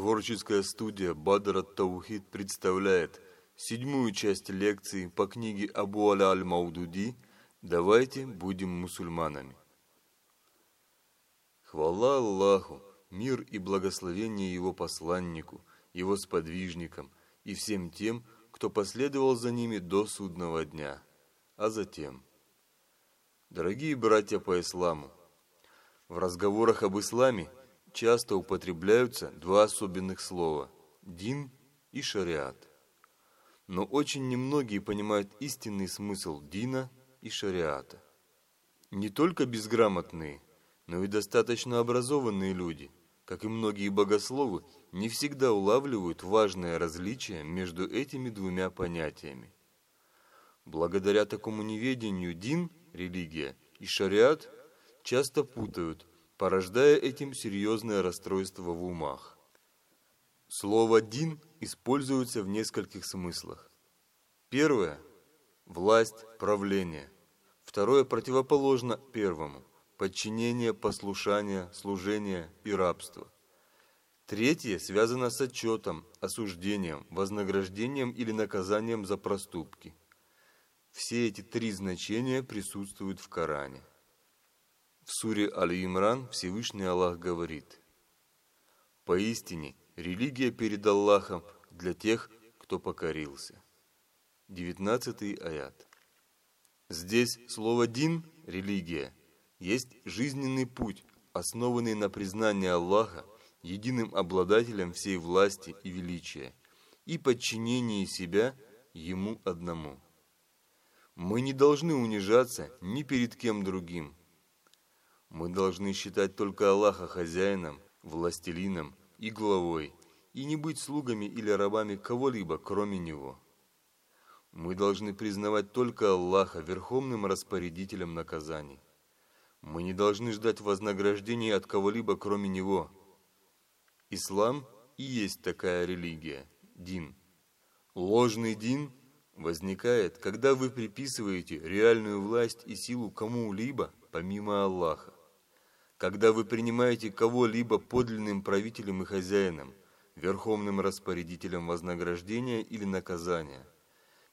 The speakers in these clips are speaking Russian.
Творческая студия Бадра Таухид представляет седьмую часть лекции по книге Абу Аля Аль-Маудуди «Давайте будем мусульманами». Хвала Аллаху, мир и благословение Его посланнику, Его сподвижникам и всем тем, кто последовал за ними до судного дня. А затем, дорогие братья по исламу, в разговорах об исламе часто употребляются два особенных слова – дин и шариат. Но очень немногие понимают истинный смысл дина и шариата. Не только безграмотные, но и достаточно образованные люди, как и многие богословы, не всегда улавливают важное различие между этими двумя понятиями. Благодаря такому неведению дин – религия и шариат часто путают, порождая этим серьезное расстройство в умах. Слово «дин» используется в нескольких смыслах. Первое – власть, правление. Второе противоположно первому – подчинение, послушание, служение и рабство. Третье связано с отчетом, осуждением, вознаграждением или наказанием за проступки. Все эти три значения присутствуют в Коране. В суре Али-Имран Всевышний Аллах говорит, «Поистине, религия перед Аллахом для тех, кто покорился». 19 аят. Здесь слово «дин» – религия, есть жизненный путь, основанный на признании Аллаха единым обладателем всей власти и величия и подчинении себя Ему одному. Мы не должны унижаться ни перед кем другим – мы должны считать только Аллаха хозяином, властелином и главой, и не быть слугами или рабами кого-либо, кроме Него. Мы должны признавать только Аллаха верховным распорядителем наказаний. Мы не должны ждать вознаграждения от кого-либо, кроме Него. Ислам и есть такая религия, дин. Ложный дин возникает, когда вы приписываете реальную власть и силу кому-либо, помимо Аллаха когда вы принимаете кого-либо подлинным правителем и хозяином, верховным распорядителем вознаграждения или наказания,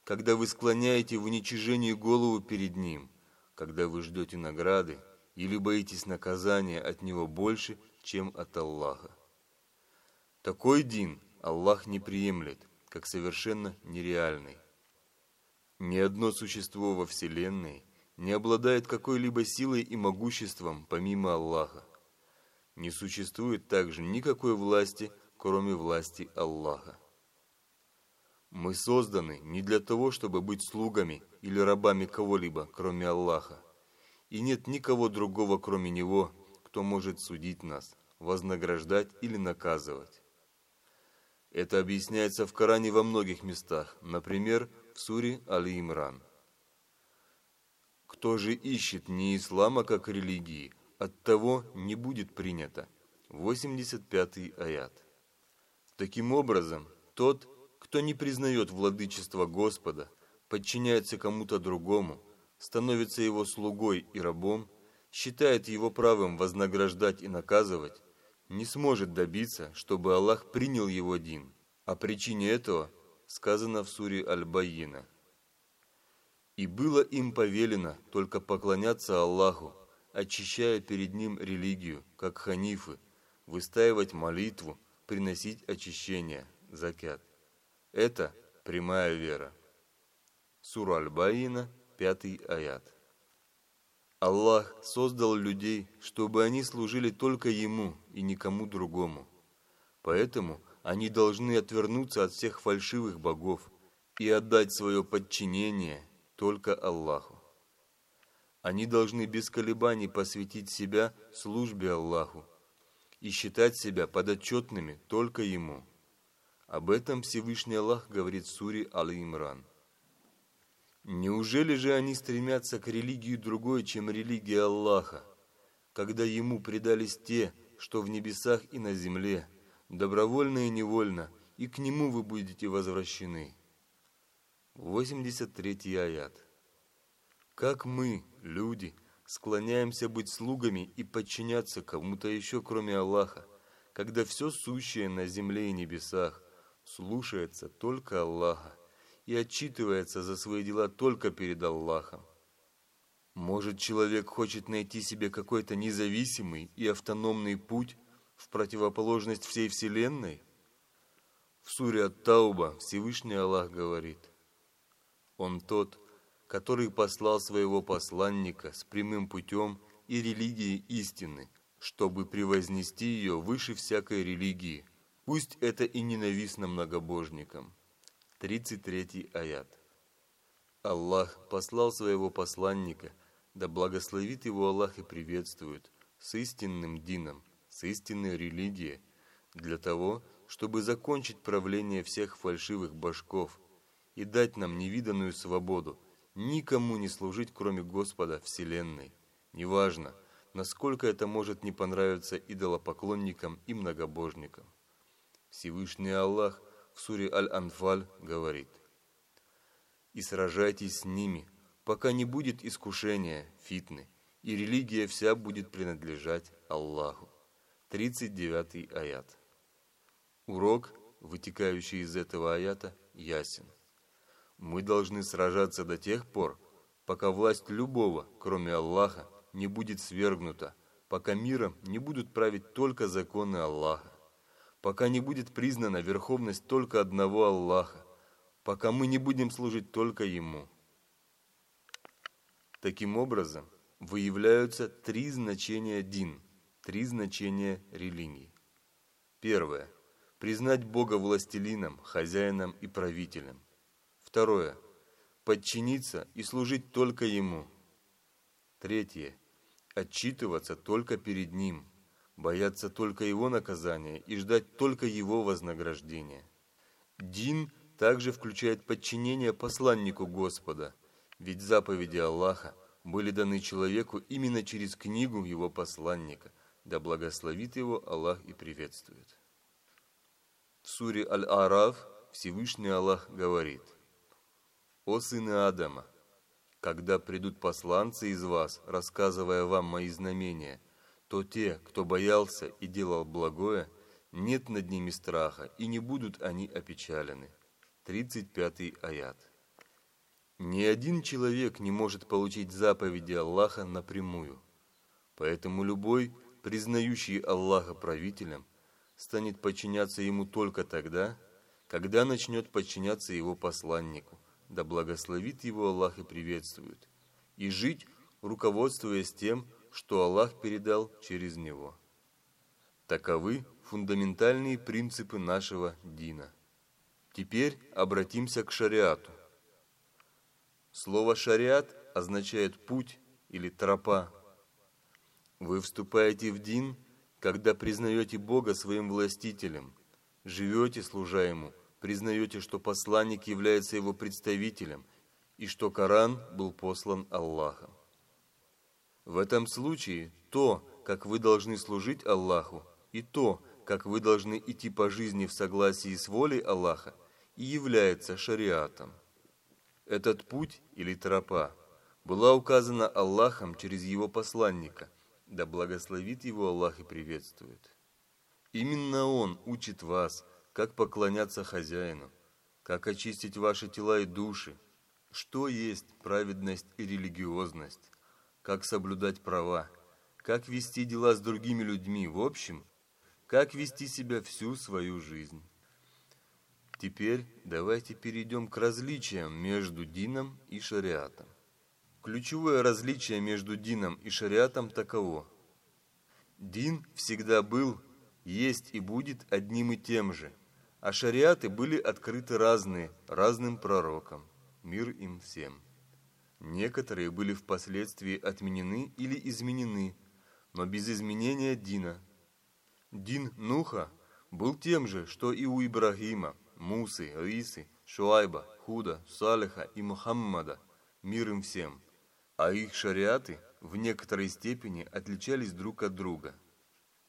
когда вы склоняете в уничижении голову перед ним, когда вы ждете награды или боитесь наказания от него больше, чем от Аллаха. Такой дин Аллах не приемлет, как совершенно нереальный. Ни одно существо во Вселенной не обладает какой-либо силой и могуществом помимо Аллаха. Не существует также никакой власти, кроме власти Аллаха. Мы созданы не для того, чтобы быть слугами или рабами кого-либо, кроме Аллаха. И нет никого другого, кроме Него, кто может судить нас, вознаграждать или наказывать. Это объясняется в Коране во многих местах, например, в суре Али-Имран. Кто же ищет не ислама как религии, от того не будет принято. 85-й аят. Таким образом, тот, кто не признает владычество Господа, подчиняется кому-то другому, становится его слугой и рабом, считает его правым вознаграждать и наказывать, не сможет добиться, чтобы Аллах принял его один. О причине этого сказано в суре Аль-Байина – и было им повелено только поклоняться Аллаху, очищая перед Ним религию, как ханифы, выстаивать молитву, приносить очищение, закят. Это прямая вера. Сура Аль-Баина, 5 аят. Аллах создал людей, чтобы они служили только Ему и никому другому. Поэтому они должны отвернуться от всех фальшивых богов и отдать свое подчинение только Аллаху. Они должны без колебаний посвятить себя службе Аллаху и считать себя подотчетными только Ему. Об этом Всевышний Аллах говорит в суре Али-Имран. Неужели же они стремятся к религии другой, чем религия Аллаха, когда Ему предались те, что в небесах и на земле, добровольно и невольно, и к Нему вы будете возвращены? 83 аят. Как мы, люди, склоняемся быть слугами и подчиняться кому-то еще, кроме Аллаха, когда все сущее на земле и небесах слушается только Аллаха и отчитывается за свои дела только перед Аллахом. Может, человек хочет найти себе какой-то независимый и автономный путь в противоположность всей Вселенной? В суре Ат-Тауба Всевышний Аллах говорит, «Он тот, который послал своего посланника с прямым путем и религией истины, чтобы превознести ее выше всякой религии, пусть это и ненавистно многобожникам». 33 аят. Аллах послал своего посланника, да благословит его Аллах и приветствует, с истинным дином, с истинной религией, для того, чтобы закончить правление всех фальшивых башков и дать нам невиданную свободу, никому не служить, кроме Господа Вселенной. Неважно, насколько это может не понравиться идолопоклонникам и многобожникам. Всевышний Аллах в суре Аль-Анфаль говорит, «И сражайтесь с ними, пока не будет искушения, фитны, и религия вся будет принадлежать Аллаху». 39 аят. Урок, вытекающий из этого аята, ясен. Мы должны сражаться до тех пор, пока власть любого, кроме Аллаха, не будет свергнута, пока миром не будут править только законы Аллаха пока не будет признана верховность только одного Аллаха, пока мы не будем служить только Ему. Таким образом, выявляются три значения дин, три значения религии. Первое. Признать Бога властелином, хозяином и правителем. Второе. Подчиниться и служить только Ему. Третье. Отчитываться только перед Ним – бояться только его наказания и ждать только его вознаграждения. Дин также включает подчинение посланнику Господа, ведь заповеди Аллаха были даны человеку именно через книгу его посланника, да благословит его Аллах и приветствует. В суре Аль-Араф Всевышний Аллах говорит, «О сыны Адама, когда придут посланцы из вас, рассказывая вам мои знамения – то те, кто боялся и делал благое, нет над ними страха, и не будут они опечалены. 35 аят. Ни один человек не может получить заповеди Аллаха напрямую. Поэтому любой, признающий Аллаха правителем, станет подчиняться ему только тогда, когда начнет подчиняться его посланнику, да благословит его Аллах и приветствует, и жить, руководствуясь тем, что Аллах передал через него. Таковы фундаментальные принципы нашего дина. Теперь обратимся к шариату. Слово «шариат» означает «путь» или «тропа». Вы вступаете в дин, когда признаете Бога своим властителем, живете, служа Ему, признаете, что посланник является Его представителем и что Коран был послан Аллахом. В этом случае то, как вы должны служить Аллаху, и то, как вы должны идти по жизни в согласии с волей Аллаха, и является шариатом. Этот путь или тропа была указана Аллахом через его посланника, да благословит его Аллах и приветствует. Именно Он учит вас, как поклоняться хозяину, как очистить ваши тела и души, что есть праведность и религиозность, как соблюдать права, как вести дела с другими людьми в общем, как вести себя всю свою жизнь. Теперь давайте перейдем к различиям между дином и шариатом. Ключевое различие между дином и шариатом таково. Дин всегда был, есть и будет одним и тем же, а шариаты были открыты разные, разным пророкам. Мир им всем. Некоторые были впоследствии отменены или изменены, но без изменения Дина. Дин Нуха был тем же, что и у Ибрагима, Мусы, Рисы, Шуайба, Худа, Салиха и Мухаммада, мир им всем. А их шариаты в некоторой степени отличались друг от друга.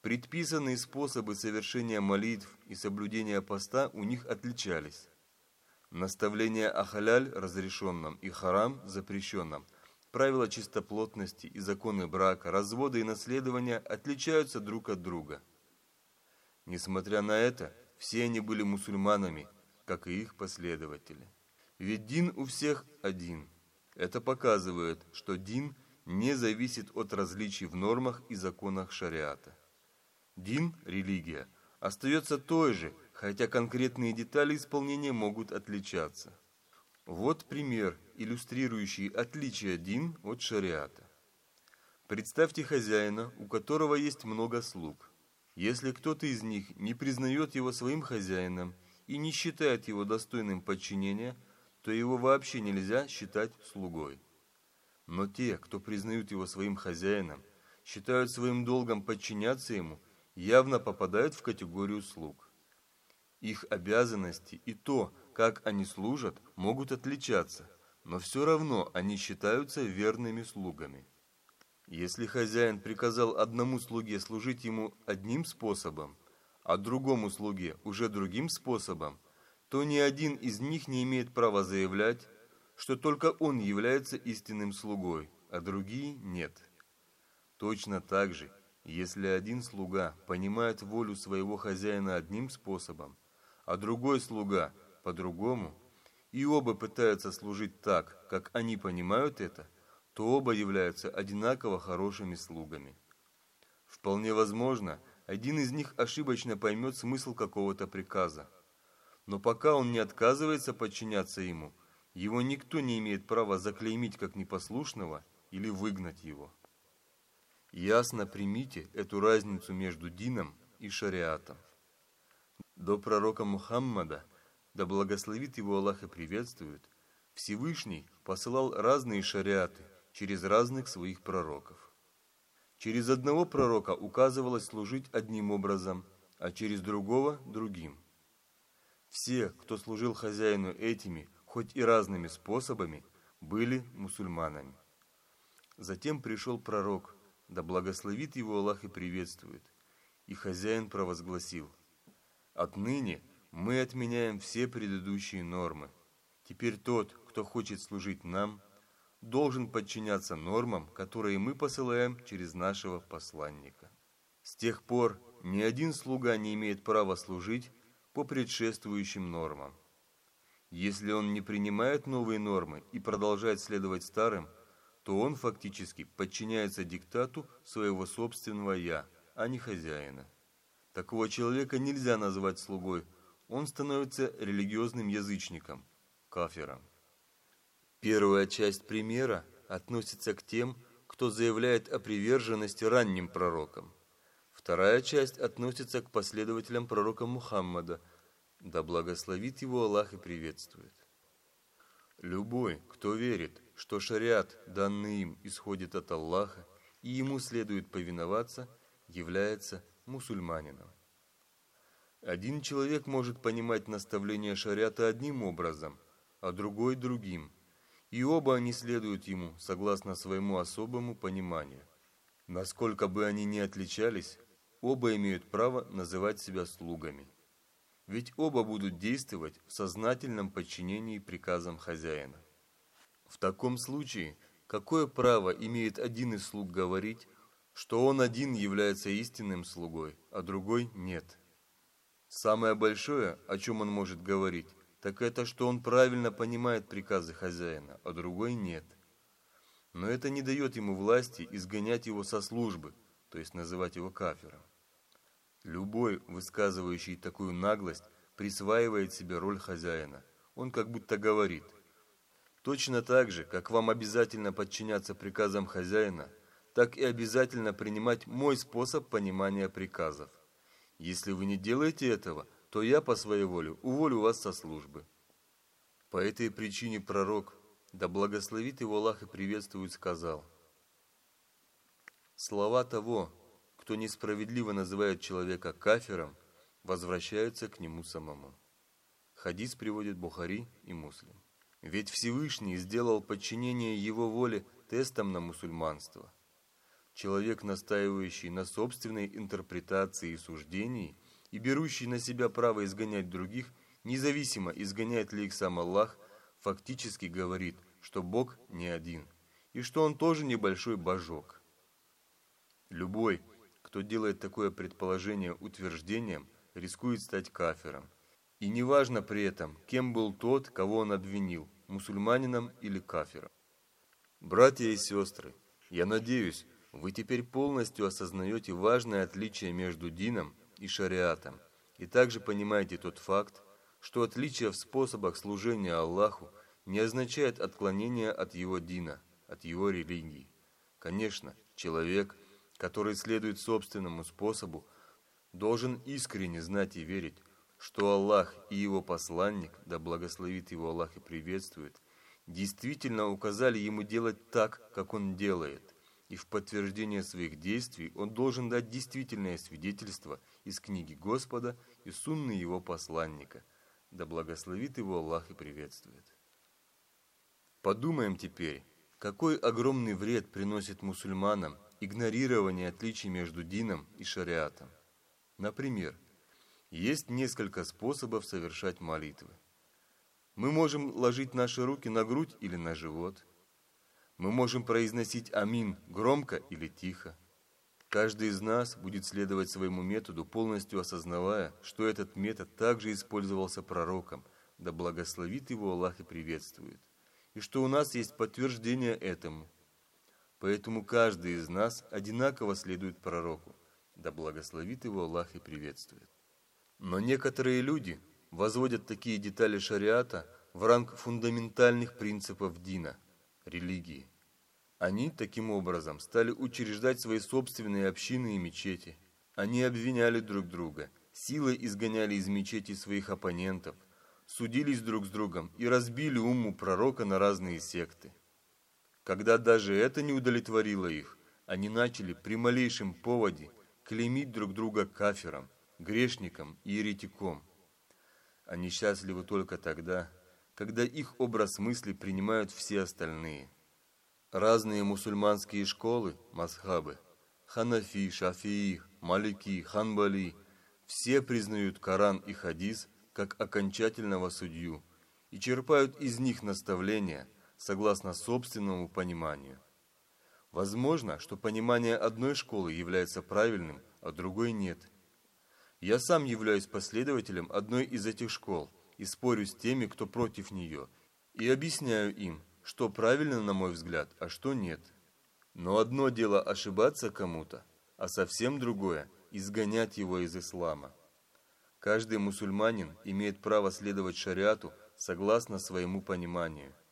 Предписанные способы совершения молитв и соблюдения поста у них отличались. Наставление о халяль разрешенном и харам запрещенном, правила чистоплотности и законы брака, развода и наследования отличаются друг от друга. Несмотря на это, все они были мусульманами, как и их последователи. Ведь дин у всех один. Это показывает, что дин не зависит от различий в нормах и законах шариата. Дин, религия, остается той же, хотя конкретные детали исполнения могут отличаться. Вот пример, иллюстрирующий отличие дин от шариата. Представьте хозяина, у которого есть много слуг. Если кто-то из них не признает его своим хозяином и не считает его достойным подчинения, то его вообще нельзя считать слугой. Но те, кто признают его своим хозяином, считают своим долгом подчиняться ему, явно попадают в категорию слуг. Их обязанности и то, как они служат, могут отличаться, но все равно они считаются верными слугами. Если хозяин приказал одному слуге служить ему одним способом, а другому слуге уже другим способом, то ни один из них не имеет права заявлять, что только он является истинным слугой, а другие нет. Точно так же, если один слуга понимает волю своего хозяина одним способом, а другой слуга по-другому, и оба пытаются служить так, как они понимают это – то оба являются одинаково хорошими слугами. Вполне возможно, один из них ошибочно поймет смысл какого-то приказа. Но пока он не отказывается подчиняться ему, его никто не имеет права заклеймить как непослушного или выгнать его. Ясно примите эту разницу между дином и шариатом. До пророка Мухаммада, да благословит его Аллах и приветствует, Всевышний посылал разные шариаты – через разных своих пророков. Через одного пророка указывалось служить одним образом, а через другого – другим. Все, кто служил хозяину этими, хоть и разными способами, были мусульманами. Затем пришел пророк, да благословит его Аллах и приветствует, и хозяин провозгласил, «Отныне мы отменяем все предыдущие нормы. Теперь тот, кто хочет служить нам – должен подчиняться нормам, которые мы посылаем через нашего посланника. С тех пор ни один слуга не имеет права служить по предшествующим нормам. Если он не принимает новые нормы и продолжает следовать старым, то он фактически подчиняется диктату своего собственного «я», а не хозяина. Такого человека нельзя назвать слугой, он становится религиозным язычником, кафером. Первая часть примера относится к тем, кто заявляет о приверженности ранним пророкам. Вторая часть относится к последователям пророка Мухаммада, да благословит его Аллах и приветствует. Любой, кто верит, что шариат, данный им, исходит от Аллаха, и ему следует повиноваться, является мусульманином. Один человек может понимать наставления шариата одним образом, а другой другим – и оба они следуют ему, согласно своему особому пониманию. Насколько бы они ни отличались, оба имеют право называть себя слугами. Ведь оба будут действовать в сознательном подчинении приказам хозяина. В таком случае, какое право имеет один из слуг говорить, что он один является истинным слугой, а другой нет? Самое большое, о чем он может говорить, так это что он правильно понимает приказы хозяина, а другой нет. Но это не дает ему власти изгонять его со службы, то есть называть его кафером. Любой, высказывающий такую наглость, присваивает себе роль хозяина. Он как будто говорит, точно так же, как вам обязательно подчиняться приказам хозяина, так и обязательно принимать мой способ понимания приказов. Если вы не делаете этого – то я по своей воле уволю вас со службы. По этой причине пророк, да благословит его Аллах и приветствует, сказал, «Слова того, кто несправедливо называет человека кафером, возвращаются к нему самому». Хадис приводит Бухари и Муслим. Ведь Всевышний сделал подчинение его воле тестом на мусульманство. Человек, настаивающий на собственной интерпретации и суждении – и берущий на себя право изгонять других, независимо изгоняет ли их сам Аллах, фактически говорит, что Бог не один, и что Он тоже небольшой божок. Любой, кто делает такое предположение утверждением, рискует стать кафиром. И неважно при этом, кем был тот, кого он обвинил, мусульманином или кафиром. Братья и сестры, я надеюсь, вы теперь полностью осознаете важное отличие между дином и шариатом, и также понимаете тот факт, что отличие в способах служения Аллаху не означает отклонение от его дина, от его религии. Конечно, человек, который следует собственному способу, должен искренне знать и верить, что Аллах и его посланник, да благословит его Аллах и приветствует, действительно указали ему делать так, как он делает, и в подтверждение своих действий он должен дать действительное свидетельство из книги Господа и сунны его посланника, да благословит его Аллах и приветствует. Подумаем теперь, какой огромный вред приносит мусульманам игнорирование отличий между дином и шариатом. Например, есть несколько способов совершать молитвы. Мы можем ложить наши руки на грудь или на живот. Мы можем произносить «Амин» громко или тихо. Каждый из нас будет следовать своему методу, полностью осознавая, что этот метод также использовался пророком, да благословит его Аллах и приветствует, и что у нас есть подтверждение этому. Поэтому каждый из нас одинаково следует пророку, да благословит его Аллах и приветствует. Но некоторые люди возводят такие детали шариата в ранг фундаментальных принципов дина, религии. Они, таким образом, стали учреждать свои собственные общины и мечети. Они обвиняли друг друга, силой изгоняли из мечети своих оппонентов, судились друг с другом и разбили умму пророка на разные секты. Когда даже это не удовлетворило их, они начали при малейшем поводе клеймить друг друга кафером, грешником и еретиком. Они счастливы только тогда, когда их образ мысли принимают все остальные. Разные мусульманские школы, масхабы, ханафи, шафии, малики, ханбали, все признают Коран и хадис как окончательного судью и черпают из них наставления согласно собственному пониманию. Возможно, что понимание одной школы является правильным, а другой нет. Я сам являюсь последователем одной из этих школ и спорю с теми, кто против нее, и объясняю им, что правильно, на мой взгляд, а что нет. Но одно дело ошибаться кому-то, а совсем другое – изгонять его из ислама. Каждый мусульманин имеет право следовать шариату согласно своему пониманию –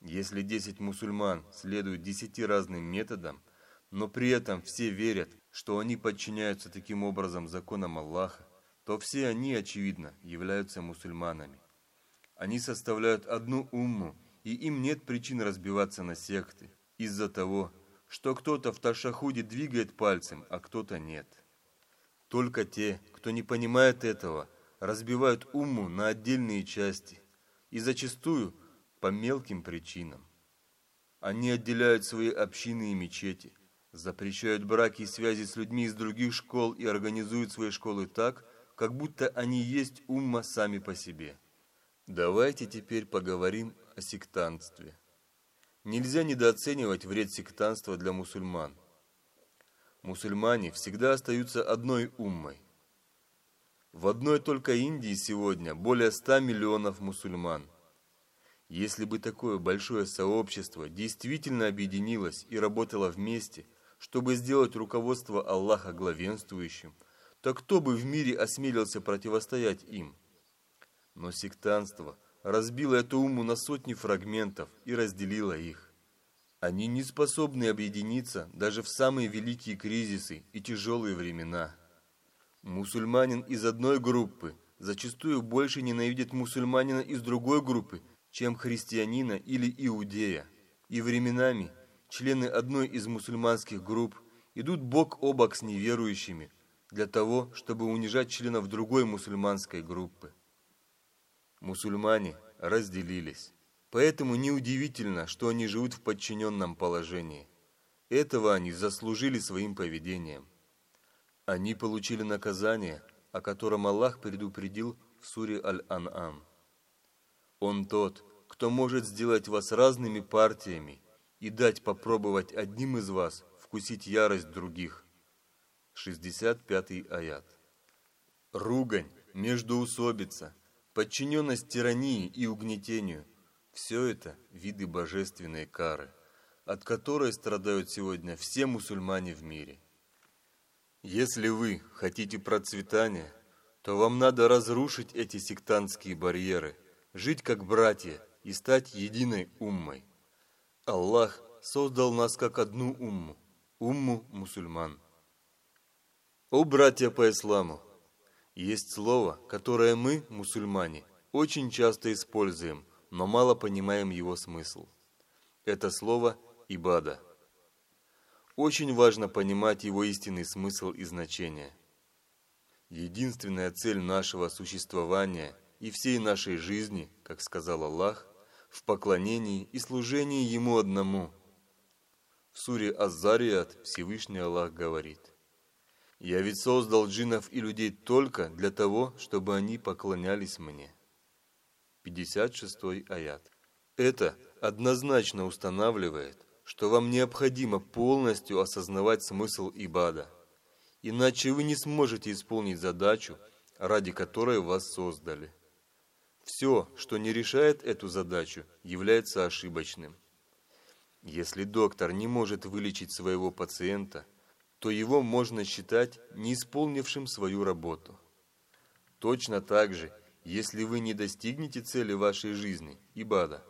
если 10 мусульман следуют 10 разным методам, но при этом все верят, что они подчиняются таким образом законам Аллаха, то все они, очевидно, являются мусульманами. Они составляют одну умму, и им нет причин разбиваться на секты из-за того, что кто-то в Ташахуде двигает пальцем, а кто-то нет. Только те, кто не понимает этого, разбивают умму на отдельные части и зачастую по мелким причинам. Они отделяют свои общины и мечети, запрещают браки и связи с людьми из других школ и организуют свои школы так, как будто они есть умма сами по себе. Давайте теперь поговорим о сектантстве. Нельзя недооценивать вред сектанства для мусульман. Мусульмане всегда остаются одной уммой. В одной только Индии сегодня более 100 миллионов мусульман – если бы такое большое сообщество действительно объединилось и работало вместе, чтобы сделать руководство Аллаха главенствующим, то кто бы в мире осмелился противостоять им? Но сектанство разбило эту уму на сотни фрагментов и разделило их. Они не способны объединиться даже в самые великие кризисы и тяжелые времена. Мусульманин из одной группы зачастую больше ненавидит мусульманина из другой группы, чем христианина или иудея, и временами члены одной из мусульманских групп идут бок о бок с неверующими для того, чтобы унижать членов другой мусульманской группы. Мусульмане разделились, поэтому неудивительно, что они живут в подчиненном положении. Этого они заслужили своим поведением. Они получили наказание, о котором Аллах предупредил в суре Аль-Ан'ам. Он тот, кто может сделать вас разными партиями и дать попробовать одним из вас вкусить ярость других. 65 аят. ругань, междоусобица, подчиненность тирании и угнетению – все это виды божественной кары, от которой страдают сегодня все мусульмане в мире. Если вы хотите процветания, то вам надо разрушить эти сектантские барьеры, жить как братья и стать единой уммой. Аллах создал нас как одну умму, умму мусульман. О, братья по исламу! Есть слово, которое мы, мусульмане, очень часто используем, но мало понимаем его смысл. Это слово «ибада». Очень важно понимать его истинный смысл и значение. Единственная цель нашего существования и всей нашей жизни, как сказал Аллах, в поклонении и служении Ему одному. В суре Аз-Зарият Всевышний Аллах говорит, «Я ведь создал джиннов и людей только для того, чтобы они поклонялись мне». 56 аят. Это однозначно устанавливает, что вам необходимо полностью осознавать смысл ибада – Иначе вы не сможете исполнить задачу, ради которой вас создали. Все, что не решает эту задачу, является ошибочным. Если доктор не может вылечить своего пациента, то его можно считать не исполнившим свою работу. Точно так же, если вы не достигнете цели вашей жизни, ибада,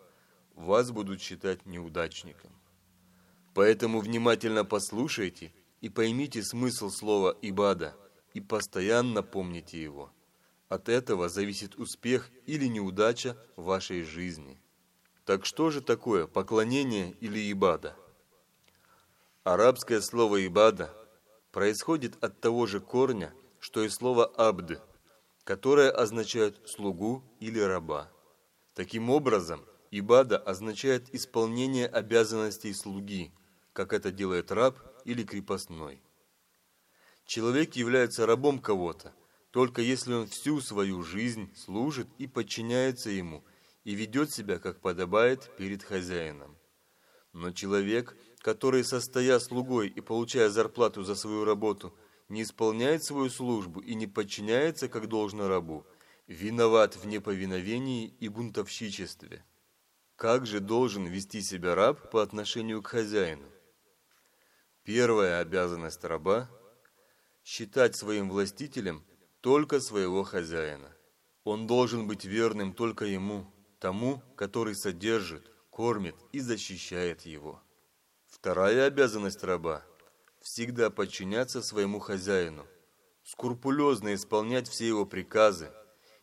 вас будут считать неудачником. Поэтому внимательно послушайте и поймите смысл слова «ибада» и постоянно помните его. От этого зависит успех или неудача вашей жизни. Так что же такое поклонение или ибада? Арабское слово «ибада» происходит от того же корня, что и слово «абд», которое означает «слугу» или «раба». Таким образом, ибада означает исполнение обязанностей слуги, как это делает раб или крепостной. Человек является рабом кого-то, только если он всю свою жизнь служит и подчиняется ему, и ведет себя, как подобает, перед хозяином. Но человек, который, состоя слугой и получая зарплату за свою работу, не исполняет свою службу и не подчиняется, как должно рабу, виноват в неповиновении и бунтовщичестве. Как же должен вести себя раб по отношению к хозяину? Первая обязанность раба – считать своим властителем только своего хозяина. Он должен быть верным только ему, тому, который содержит, кормит и защищает его. Вторая обязанность раба – всегда подчиняться своему хозяину, скрупулезно исполнять все его приказы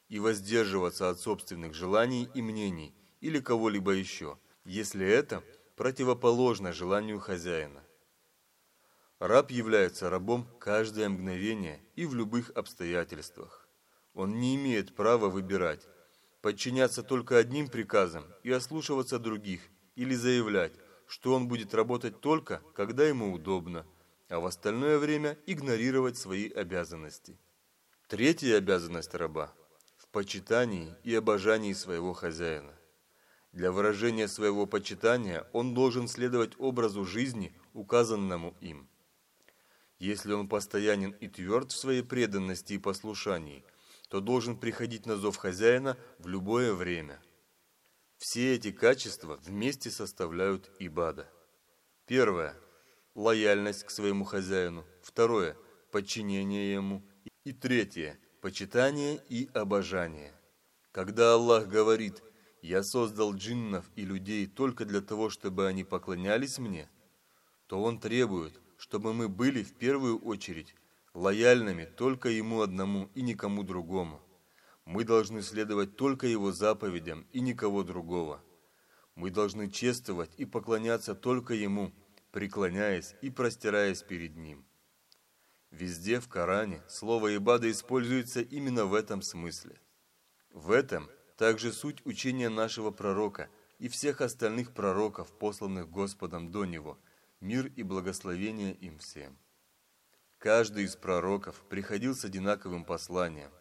и воздерживаться от собственных желаний и мнений или кого-либо еще, если это противоположно желанию хозяина. Раб является рабом каждое мгновение и в любых обстоятельствах. Он не имеет права выбирать, подчиняться только одним приказам и ослушиваться других, или заявлять, что он будет работать только, когда ему удобно, а в остальное время игнорировать свои обязанности. Третья обязанность раба – в почитании и обожании своего хозяина. Для выражения своего почитания он должен следовать образу жизни, указанному им – если он постоянен и тверд в своей преданности и послушании, то должен приходить на зов хозяина в любое время. Все эти качества вместе составляют ибада. Первое – лояльность к своему хозяину. Второе – подчинение ему. И третье – почитание и обожание. Когда Аллах говорит «Я создал джиннов и людей только для того, чтобы они поклонялись мне», то Он требует – чтобы мы были в первую очередь лояльными только Ему одному и никому другому. Мы должны следовать только Его заповедям и никого другого. Мы должны чествовать и поклоняться только Ему, преклоняясь и простираясь перед Ним. Везде в Коране слово «ибада» используется именно в этом смысле. В этом также суть учения нашего пророка и всех остальных пророков, посланных Господом до него – мир и благословение им всем. Каждый из пророков приходил с одинаковым посланием.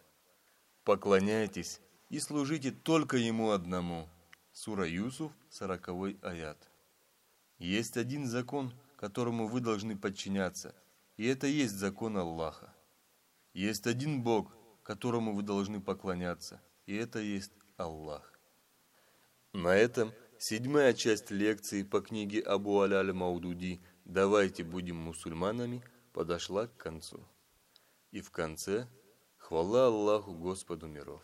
«Поклоняйтесь и служите только Ему одному». Сура Юсуф, 40 аят. Есть один закон, которому вы должны подчиняться, и это есть закон Аллаха. Есть один Бог, которому вы должны поклоняться, и это есть Аллах. На этом седьмая часть лекции по книге Абу Аляль Маудуди «Давайте будем мусульманами» подошла к концу. И в конце хвала Аллаху Господу миров.